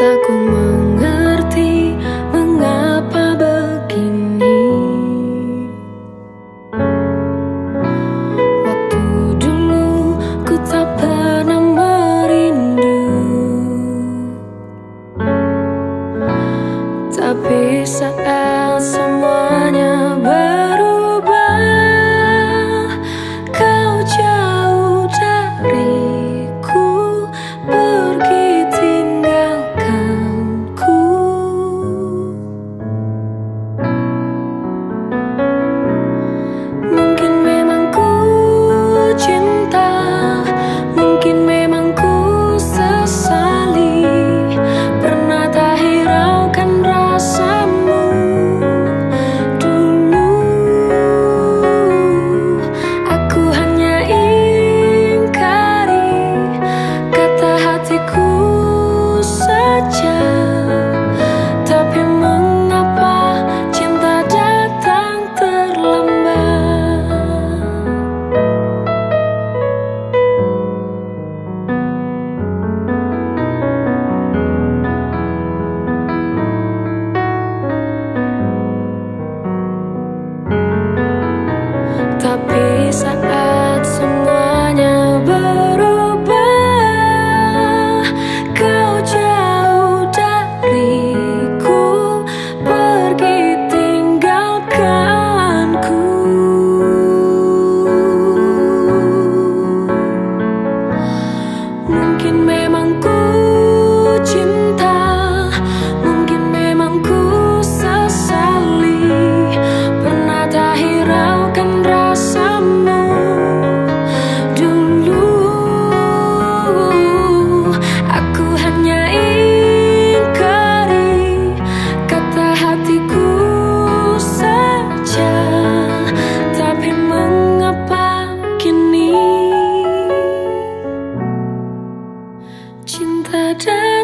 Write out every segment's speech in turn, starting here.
tak ku mengerti mengapa begini. Waktu dulu ku tak pernah merindu. Tapi saat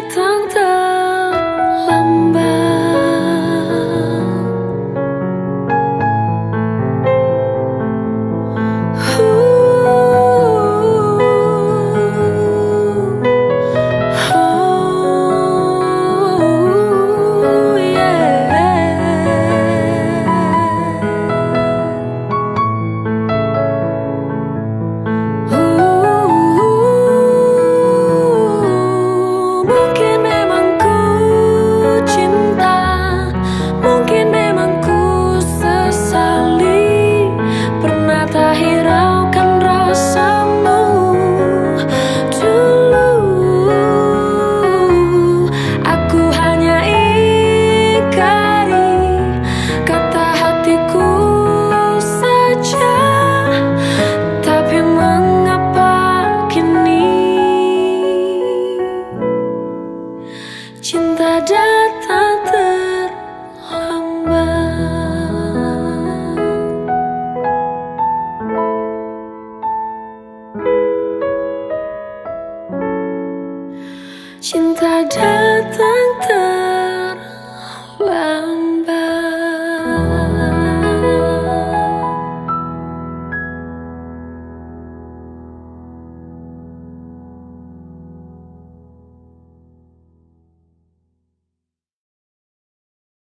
藏 found